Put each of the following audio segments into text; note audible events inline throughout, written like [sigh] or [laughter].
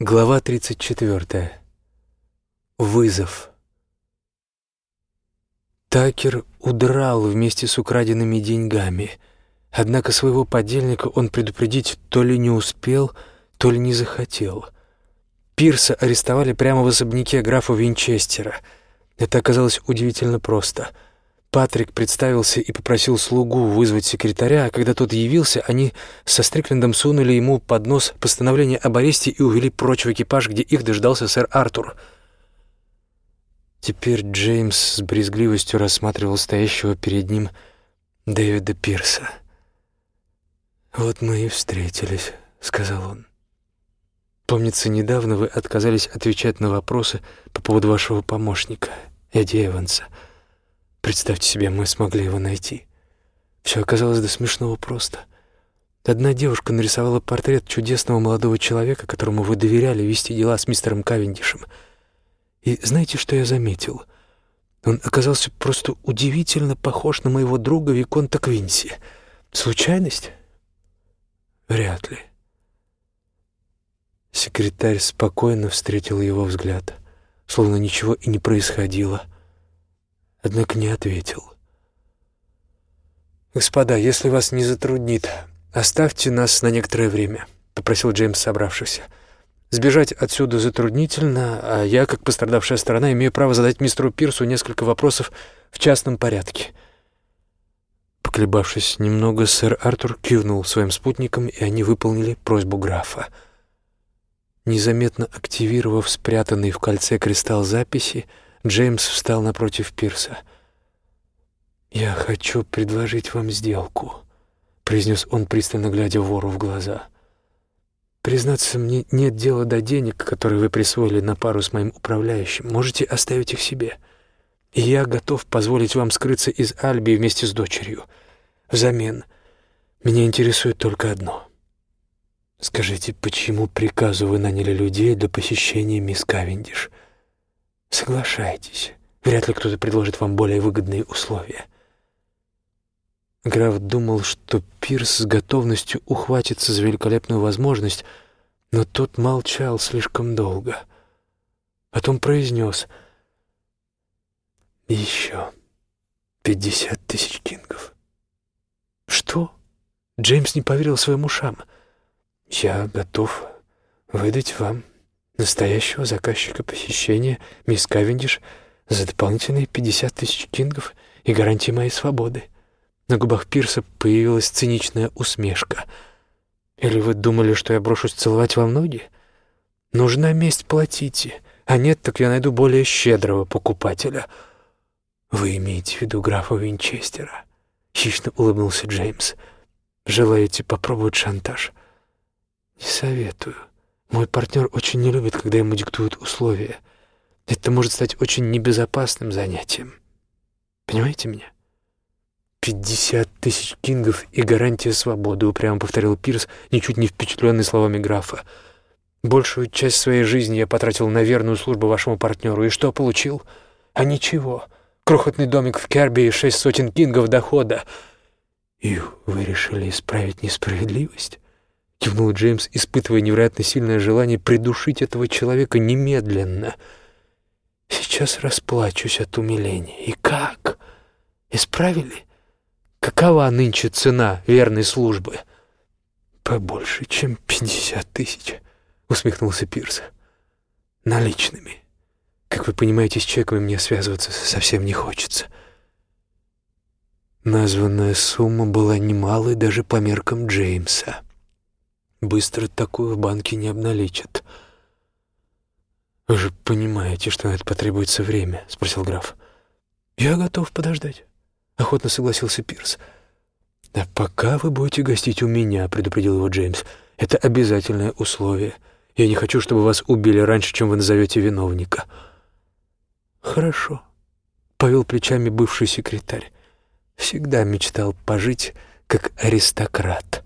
Глава 34. Вызов. Такер удрал вместе с украденными деньгами, однако своего подельника он предупредить то ли не успел, то ли не захотел. Пирса арестовали прямо в особняке графа Винчестера. Это оказалось удивительно просто — Патрик представился и попросил слугу вызвать секретаря, а когда тот явился, они со Стриклендом сунули ему под нос постановление об аресте и увели прочь в экипаж, где их дождался сэр Артур. Теперь Джеймс с брезгливостью рассматривал стоящего перед ним Дэвида Пирса. «Вот мы и встретились», — сказал он. «Помнится, недавно вы отказались отвечать на вопросы по поводу вашего помощника, Эдди Эванса». Представьте себе, мы смогли его найти. Все оказалось до смешного просто. Одна девушка нарисовала портрет чудесного молодого человека, которому вы доверяли вести дела с мистером Кавендишем. И знаете, что я заметил? Он оказался просто удивительно похож на моего друга Виконта Квинси. Случайность? Вряд ли. Секретарь спокойно встретил его взгляд, словно ничего и не происходило — однако не ответил. «Господа, если вас не затруднит, оставьте нас на некоторое время», — попросил Джеймс собравшихся. «Сбежать отсюда затруднительно, а я, как пострадавшая сторона, имею право задать мистеру Пирсу несколько вопросов в частном порядке». Поколебавшись немного, сэр Артур кивнул своим спутникам, и они выполнили просьбу графа. Незаметно активировав спрятанный в кольце кристалл записи, Джеймс встал напротив Пирса. «Я хочу предложить вам сделку», — произнес он, пристально глядя вору в глаза. «Признаться, мне нет дела до денег, которые вы присвоили на пару с моим управляющим. Можете оставить их себе. И я готов позволить вам скрыться из Альби вместе с дочерью. Взамен меня интересует только одно. Скажите, почему приказу вы наняли людей для посещения мисс Кавендиш?» Соглашайтесь. Вряд ли кто-то предложит вам более выгодные условия. Граф думал, что Пирс с готовностью ухватится за великолепную возможность, но тот молчал слишком долго. Потом произнес «Еще пятьдесят тысяч кингов». «Что?» Джеймс не поверил своим ушам. «Я готов выдать вам настоящего заказчика посещения, мисс Кавендиш, за дополнительные пятьдесят тысяч кингов и гарантии моей свободы. На губах Пирса появилась циничная усмешка. «Или вы думали, что я брошусь целовать вам ноги? Нужна месть, платите. А нет, так я найду более щедрого покупателя». «Вы имеете в виду графа Винчестера?» — хищно улыбнулся Джеймс. «Желаете попробовать шантаж?» «Не советую». Мой партнер очень не любит, когда ему диктуют условия. Это может стать очень небезопасным занятием. Понимаете меня? «Пятьдесят тысяч кингов и гарантия свободы», — упрямо повторил Пирс, ничуть не впечатленный словами графа. «Большую часть своей жизни я потратил на верную службу вашему партнеру. И что получил? А ничего. Крохотный домик в Керби и шесть сотен кингов дохода. И вы решили исправить несправедливость?» — кивнул Джеймс, испытывая невероятно сильное желание придушить этого человека немедленно. «Сейчас расплачусь от умиления. И как? Исправили? Какова нынче цена верной службы?» «Побольше, чем пятьдесят тысяч», — усмехнулся Пирс. «Наличными. Как вы понимаете, с чеками мне связываться совсем не хочется». Названная сумма была немалой даже по меркам Джеймса. Быстро такую в банке не обналичат. «Вы же понимаете, что это потребуется время?» — спросил граф. «Я готов подождать», — охотно согласился Пирс. «А пока вы будете гостить у меня», — предупредил его Джеймс. «Это обязательное условие. Я не хочу, чтобы вас убили раньше, чем вы назовете виновника». «Хорошо», — повел плечами бывший секретарь. «Всегда мечтал пожить как аристократ».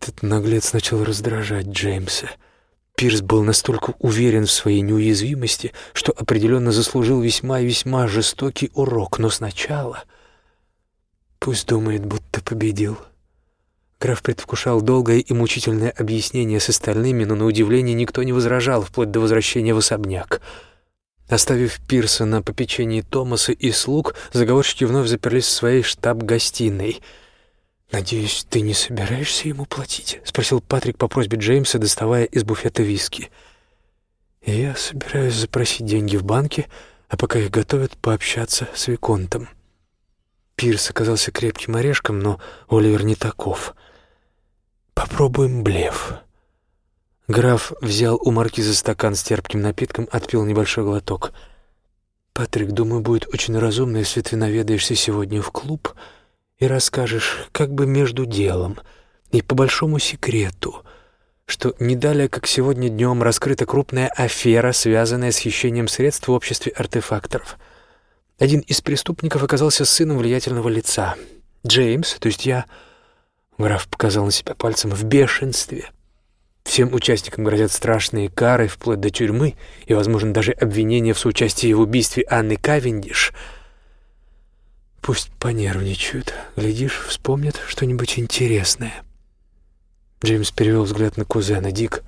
Этот наглец начал раздражать Джеймса. Пирс был настолько уверен в своей неуязвимости, что определенно заслужил весьма и весьма жестокий урок, но сначала... Пусть думает, будто победил. Граф предвкушал долгое и мучительное объяснение с остальными, но на удивление никто не возражал, вплоть до возвращения в особняк. Оставив Пирса на попечении Томаса и слуг, заговорщики вновь заперлись в своей штаб-гостиной. «Надеюсь, ты не собираешься ему платить?» — спросил Патрик по просьбе Джеймса, доставая из буфета виски. «Я собираюсь запросить деньги в банке, а пока их готовят, пообщаться с Виконтом». Пирс оказался крепким орешком, но Оливер не таков — Попробуем блеф. Граф взял у маркиза стакан с терпким напитком, отпил небольшой глоток. «Патрик, думаю, будет очень разумно, если ты наведаешься сегодня в клуб и расскажешь как бы между делом и по большому секрету, что не далее, как сегодня днем, раскрыта крупная афера, связанная с хищением средств в обществе артефакторов. Один из преступников оказался сыном влиятельного лица. Джеймс, то есть я, Граф показал на себя пальцем в бешенстве. Всем участникам грозят страшные кары, вплоть до тюрьмы и, возможно, даже обвинения в соучастии в убийстве Анны Кавендиш. Пусть понервничают. Глядишь, вспомнят что-нибудь интересное. Джеймс перевел взгляд на кузена. «Дик,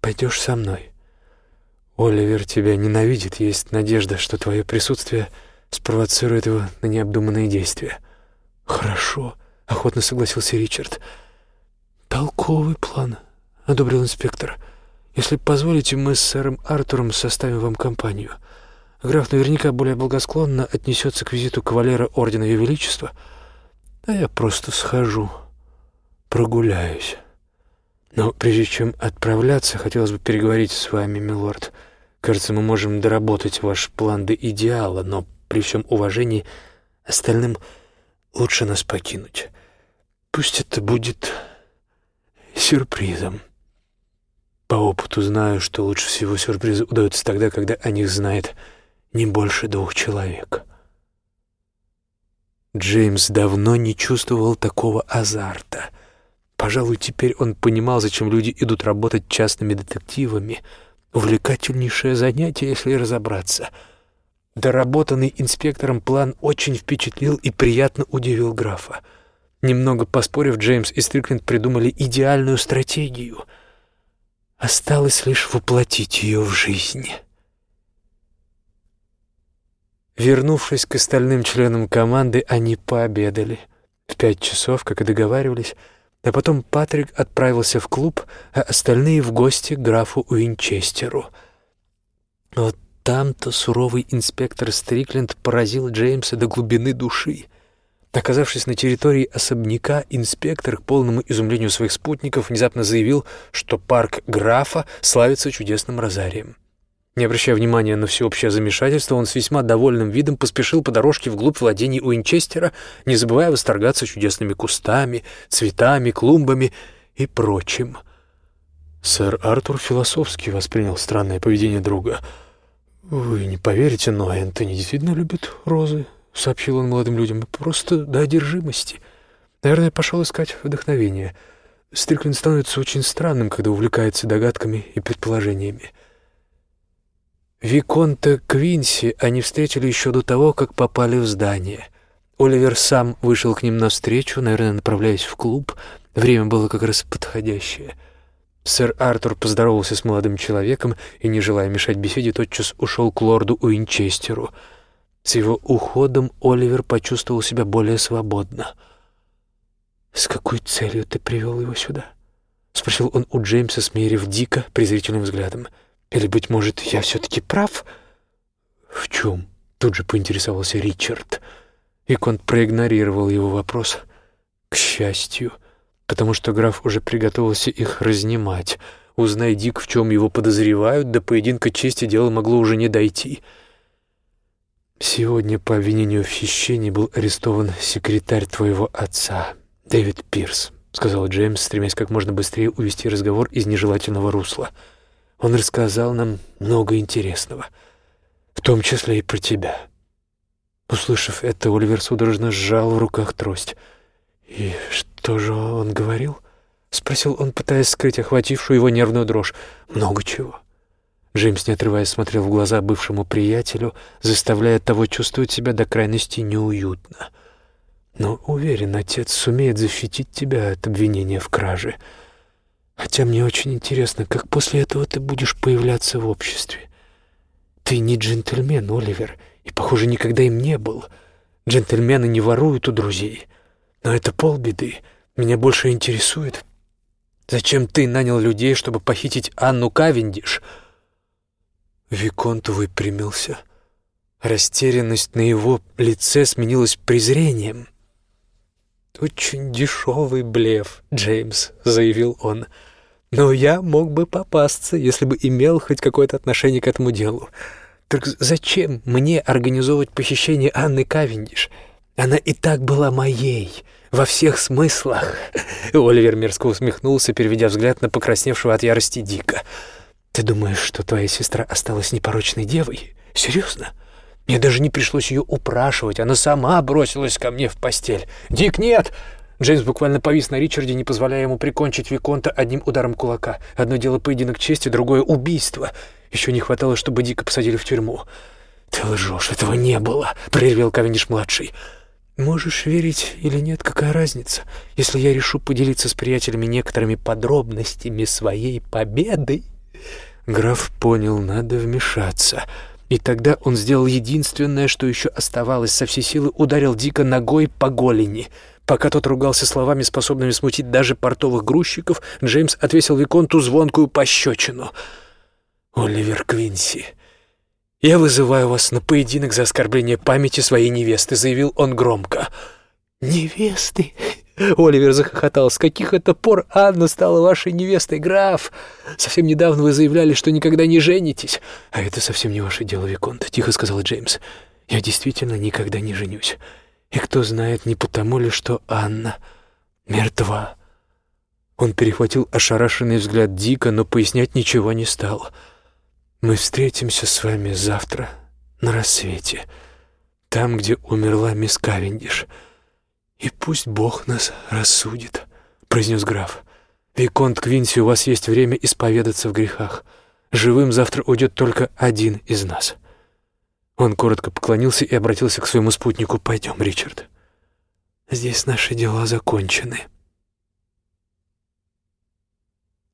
пойдешь со мной?» «Оливер тебя ненавидит. Есть надежда, что твое присутствие спровоцирует его на необдуманные действия». «Хорошо». — охотно согласился Ричард. «Толковый план», — одобрил инспектор. «Если позволите, мы с сэром Артуром составим вам компанию. Граф наверняка более благосклонно отнесется к визиту кавалера Ордена Ее Величества, а я просто схожу, прогуляюсь. Но прежде чем отправляться, хотелось бы переговорить с вами, милорд. Кажется, мы можем доработать ваш план до идеала, но при всем уважении остальным лучше нас покинуть». Пусть это будет сюрпризом. По опыту знаю, что лучше всего сюрпризы удаются тогда, когда о них знает не больше двух человек. Джеймс давно не чувствовал такого азарта. Пожалуй, теперь он понимал, зачем люди идут работать частными детективами. Увлекательнейшее занятие, если разобраться. Доработанный инспектором план очень впечатлил и приятно удивил графа. Немного поспорив, Джеймс и Стрикленд придумали идеальную стратегию. Осталось лишь воплотить ее в жизнь. Вернувшись к остальным членам команды, они пообедали. В пять часов, как и договаривались, а потом Патрик отправился в клуб, а остальные в гости к графу Уинчестеру. Вот там-то суровый инспектор Стрикленд поразил Джеймса до глубины души. Оказавшись на территории особняка, инспектор, к полному изумлению своих спутников, внезапно заявил, что парк графа славится чудесным розарием. Не обращая внимания на всеобщее замешательство, он с весьма довольным видом поспешил по дорожке вглубь владений Уинчестера, не забывая восторгаться чудесными кустами, цветами, клумбами и прочим. Сэр Артур философски воспринял странное поведение друга. «Вы не поверите, но Энтони действительно любит розы», — сообщил он молодым людям, — просто до одержимости. Наверное, пошел искать вдохновение. Стрикленд становится очень странным, когда увлекается догадками и предположениями. Виконта Квинси они встретили еще до того, как попали в здание. Оливер сам вышел к ним навстречу, наверное, направляясь в клуб. Время было как раз подходящее. Сэр Артур поздоровался с молодым человеком и, не желая мешать беседе, тотчас ушел к лорду Уинчестеру — с его уходом Оливер почувствовал себя более свободно. «С какой целью ты привел его сюда?» — спросил он у Джеймса, смерив дико презрительным взглядом. «Или, быть может, я все-таки прав?» «В чем?» — тут же поинтересовался Ричард. Виконт проигнорировал его вопрос. «К счастью, потому что граф уже приготовился их разнимать. Узнай, Дик, в чем его подозревают, до поединка чести дело могло уже не дойти». Сегодня по обвинению в хищении был арестован секретарь твоего отца, Дэвид Пирс, сказал Джеймс, стремясь как можно быстрее увести разговор из нежелательного русла. Он рассказал нам много интересного, в том числе и про тебя. Услышав это, Оливер судорожно сжал в руках трость. «И что же он говорил?» — спросил он, пытаясь скрыть охватившую его нервную дрожь. «Много чего. Джеймс, не отрываясь, смотрел в глаза бывшему приятелю, заставляя того чувствовать себя до крайности неуютно. Но уверен, отец сумеет защитить тебя от обвинения в краже. Хотя мне очень интересно, как после этого ты будешь появляться в обществе. Ты не джентльмен, Оливер, и, похоже, никогда им не был. Джентльмены не воруют у друзей. Но это полбеды. Меня больше интересует, зачем ты нанял людей, чтобы похитить Анну Кавендиш?» Виконт выпрямился. Растерянность на его лице сменилась презрением. «Очень дешевый блеф, Джеймс», — заявил он. «Но я мог бы попасться, если бы имел хоть какое-то отношение к этому делу. Так зачем мне организовывать похищение Анны Кавендиш? Она и так была моей, во всех смыслах». [laughs] Оливер мерзко усмехнулся, переведя взгляд на покрасневшего от ярости Дика. «Ты думаешь, что твоя сестра осталась непорочной девой? Серьезно?» Мне даже не пришлось ее упрашивать, она сама бросилась ко мне в постель. «Дик, нет!» Джеймс буквально повис на Ричарде, не позволяя ему прикончить Виконта одним ударом кулака. Одно дело поединок чести, другое — убийство. Еще не хватало, чтобы Дика посадили в тюрьму. «Ты лжешь, этого не было!» — прервел Кавендиш-младший. «Можешь верить или нет, какая разница? Если я решу поделиться с приятелями некоторыми подробностями своей победы...» Граф понял, надо вмешаться — и тогда он сделал единственное, что еще оставалось, со всей силы ударил Дика ногой по голени. Пока тот ругался словами, способными смутить даже портовых грузчиков, Джеймс отвесил Виконту звонкую пощечину. «Оливер Квинси, я вызываю вас на поединок за оскорбление памяти своей невесты», — заявил он громко. «Невесты?» Оливер захохотал. «С каких это пор Анна стала вашей невестой, граф? Совсем недавно вы заявляли, что никогда не женитесь». «А это совсем не ваше дело, Виконт», — тихо сказал Джеймс. «Я действительно никогда не женюсь. И кто знает, не потому ли, что Анна мертва». Он перехватил ошарашенный взгляд Дика, но пояснять ничего не стал. «Мы встретимся с вами завтра на рассвете, там, где умерла мисс Кавендиш». «И пусть Бог нас рассудит», — произнес граф. «Виконт Квинси, у вас есть время исповедаться в грехах. Живым завтра уйдет только один из нас». Он коротко поклонился и обратился к своему спутнику. «Пойдем, Ричард. Здесь наши дела закончены».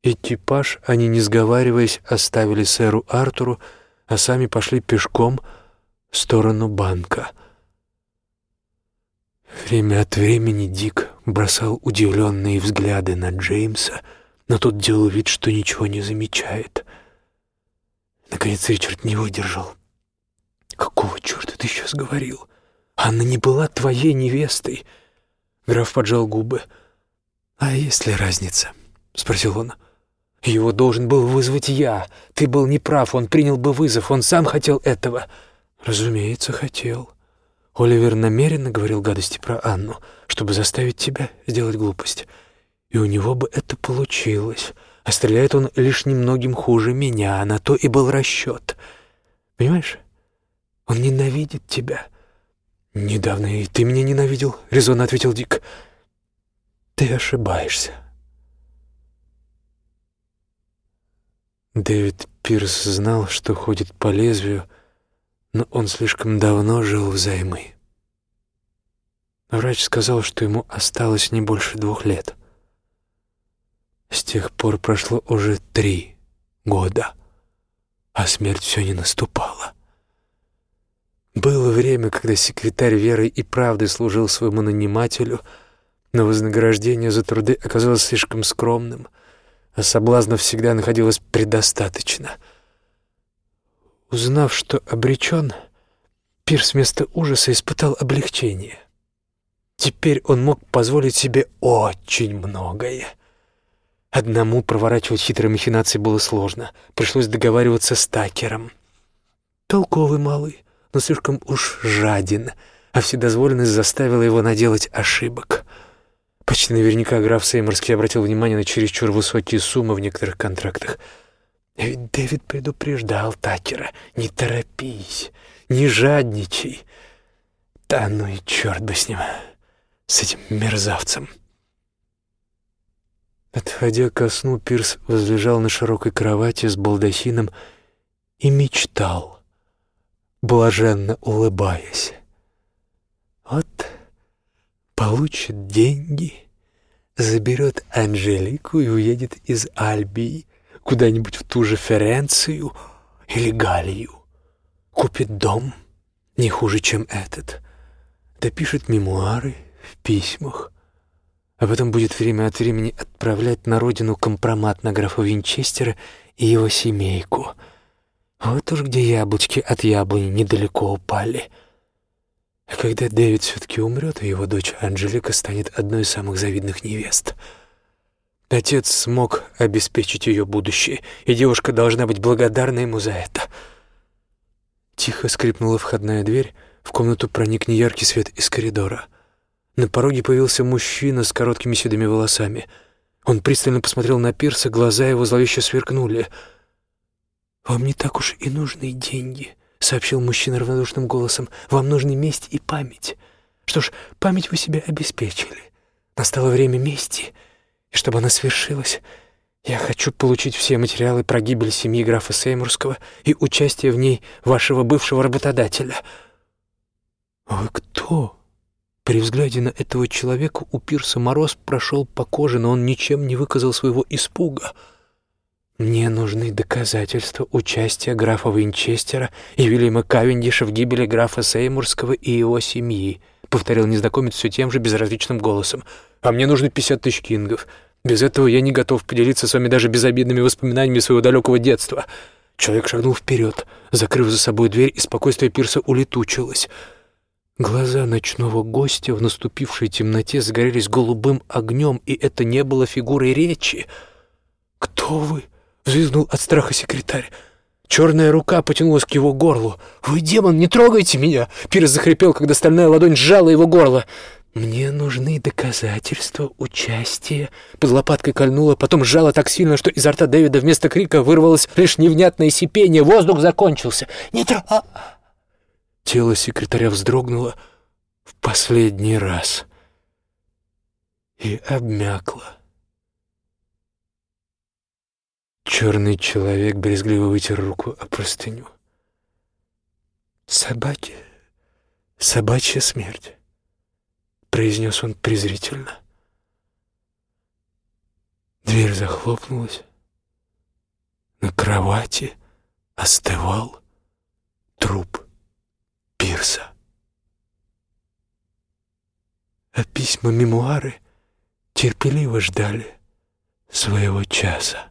Экипаж они, не сговариваясь, оставили сэру Артуру, а сами пошли пешком в сторону банка — Время от времени Дик бросал удивленные взгляды на Джеймса, но тот делал вид, что ничего не замечает. Наконец Ричард не выдержал. «Какого черта ты сейчас говорил? Анна не была твоей невестой!» Граф поджал губы. «А есть ли разница?» — спросил он. «Его должен был вызвать я. Ты был неправ, он принял бы вызов, он сам хотел этого». «Разумеется, хотел». Оливер намеренно говорил гадости про Анну, чтобы заставить тебя сделать глупость. И у него бы это получилось. А стреляет он лишь немногим хуже меня, а на то и был расчет. Понимаешь? Он ненавидит тебя. Недавно и ты меня ненавидел, — резонно ответил Дик. Ты ошибаешься. Дэвид Пирс знал, что ходит по лезвию, — но он слишком давно жил взаймы. Врач сказал, что ему осталось не больше двух лет. С тех пор прошло уже три года, а смерть все не наступала. Было время, когда секретарь веры и правды служил своему нанимателю, но вознаграждение за труды оказалось слишком скромным, а соблазнов всегда находилось предостаточно — Узнав, что обречен, Пирс вместо ужаса испытал облегчение. Теперь он мог позволить себе очень многое. Одному проворачивать хитрые махинации было сложно. Пришлось договариваться с Такером. Толковый малый, но слишком уж жаден, а вседозволенность заставила его наделать ошибок. Почти наверняка граф Сейморский обратил внимание на чересчур высокие суммы в некоторых контрактах — ведь Дэвид предупреждал Такера, не торопись, не жадничай. Да ну и черт бы с ним, с этим мерзавцем. Отходя ко сну, Пирс возлежал на широкой кровати с балдахином и мечтал, блаженно улыбаясь. Вот получит деньги, заберет Анжелику и уедет из Альбии куда-нибудь в ту же Ференцию или Галлию. Купит дом, не хуже, чем этот. Допишет мемуары в письмах, а потом будет время от времени отправлять на родину компромат на графа Винчестера и его семейку. Вот уж где яблочки от яблони недалеко упали. А когда Дэвид все-таки умрет, его дочь Анжелика станет одной из самых завидных невест. Отец смог обеспечить ее будущее, и девушка должна быть благодарна ему за это. Тихо скрипнула входная дверь, в комнату проник неяркий свет из коридора. На пороге появился мужчина с короткими седыми волосами. Он пристально посмотрел на Пирса, глаза его зловеще сверкнули. «Вам не так уж и нужны деньги», — сообщил мужчина равнодушным голосом. «Вам нужны месть и память. Что ж, память вы себе обеспечили. Настало время мести, и чтобы она свершилась, я хочу получить все материалы про гибель семьи графа Сеймурского и участие в ней вашего бывшего работодателя». «Вы кто?» При взгляде на этого человека у Пирса мороз прошел по коже, но он ничем не выказал своего испуга. «Мне нужны доказательства участия графа Винчестера и Вильяма Кавендиша в гибели графа Сеймурского и его семьи», — повторил незнакомец все тем же безразличным голосом. «А мне нужны пятьдесят тысяч кингов. Без этого я не готов поделиться с вами даже безобидными воспоминаниями своего далекого детства». Человек шагнул вперед, закрыв за собой дверь, и спокойствие Пирса улетучилось — Глаза ночного гостя в наступившей темноте загорелись голубым огнем, и это не было фигурой речи. «Кто вы?» — взвизгнул от страха секретарь. Черная рука потянулась к его горлу. «Вы, демон, не трогайте меня!» Пирс захрипел, когда стальная ладонь сжала его горло. «Мне нужны доказательства участия». Под лопаткой кольнула, потом сжала так сильно, что изо рта Дэвида вместо крика вырвалось лишь невнятное сипение. Воздух закончился. «Не тро...» Тело секретаря вздрогнуло в последний раз и обмякло. Черный человек брезгливо вытер руку о простыню. «Собаки, собачья смерть», — произнес он презрительно. Дверь захлопнулась. На кровати остывал труп. Пирса. А письма-мемуары терпеливо ждали своего часа.